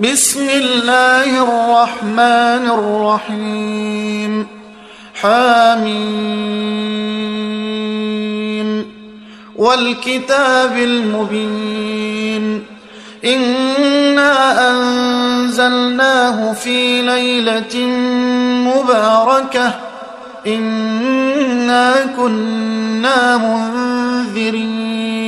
بسم الله الرحمن الرحيم. حامين والكتاب المبين. إنا أنزلناه في ليلة مباركة. إنا كنا منذرين.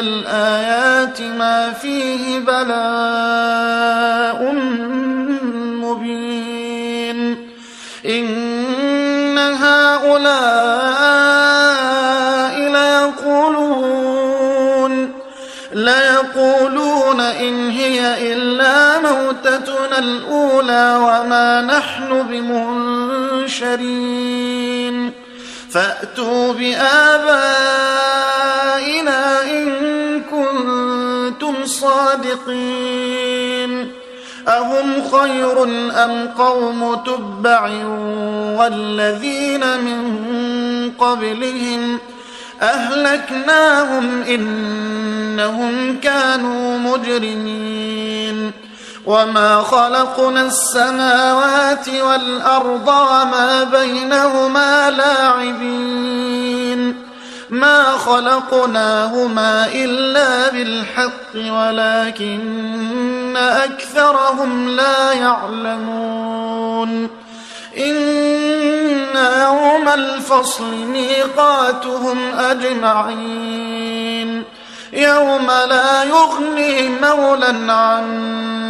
الآيات ما فيه بلاء مبين. إن هؤلاء ليقولون ليقولون إن هي إلا موتتنا الأولى وما نحن بمنشرين. فأتوا بآبائنا إن كنتم صادقين. أهم خير أم قوم تبع والذين من قبلهم ۖ أهلكناهم إنهم كانوا مجرمين. وما خلقنا السماوات والأرض وما بينهما لاعبين ما خلقناهما إلا بالحق ولكن أكثرهم لا يعلمون إن يوم الفصل ميقاتهم أجمعين يوم لا يغني مولا عن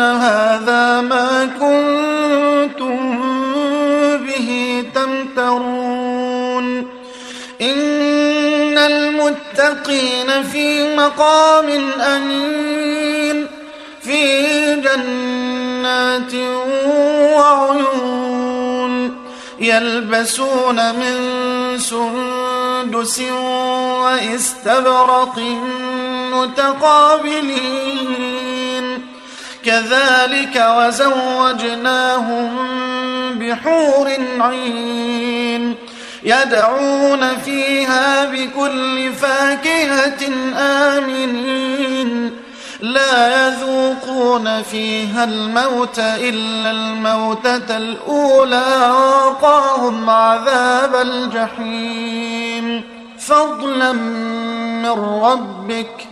هذا ما كنتم به تمترون إن المتقين في مقام أمين في جنات وعيون يلبسون من سندس واستبرق متقابلين كذلك وزوجناهم بحور عين يدعون فيها بكل فاكهة آمنين. لا يذوقون فيها الموت إلا الموتة الأولى وقاهم عذاب الجحيم. فضلا من ربك